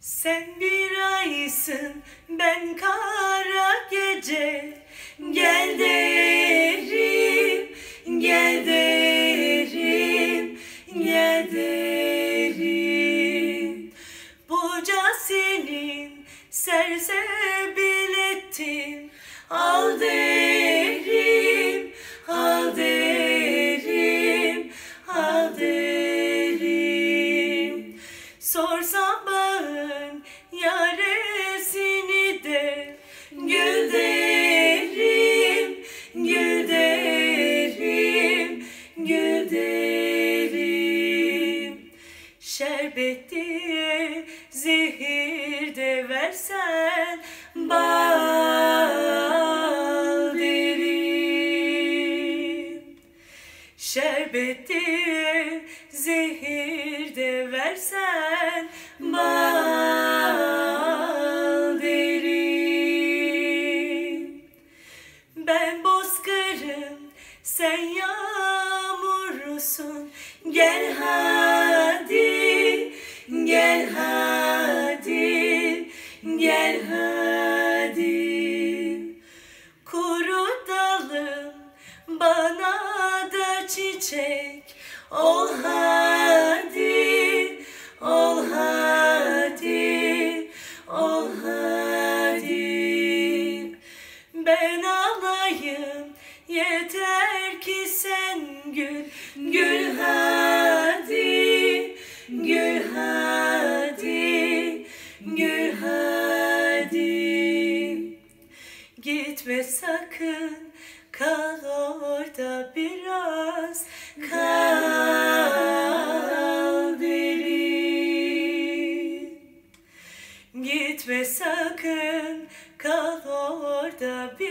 Sen bir aysın ben kara gece. Gel derim, gel derim, gel derim. Buca senin sersebil ettin Al derim, Sorsam bağın yaresini de Gül derim, gül derim, gül derim. Şerbeti zehir de versen bal derim. Şerbeti zehir de versen bozkırım sen yağmursun Gel hadi gel hadi gel hadi. Kuru dalım bana da çiçek. Ol hadi, ol hadi, ol hadi. Ben alayım yeter ki sen gül Gül hadi, gül hadi, gül hadi. Gitme sakın kal orada biraz kal derim Gitme sakın kal orada biraz